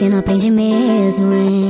você não aprende mesmo, hein?